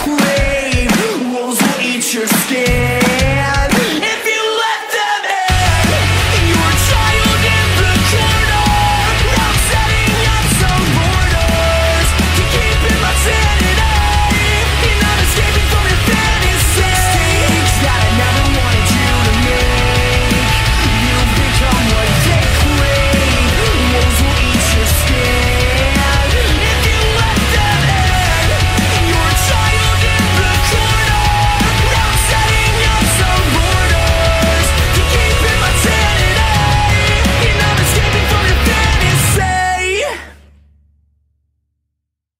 crave. Wolves will eat your skin.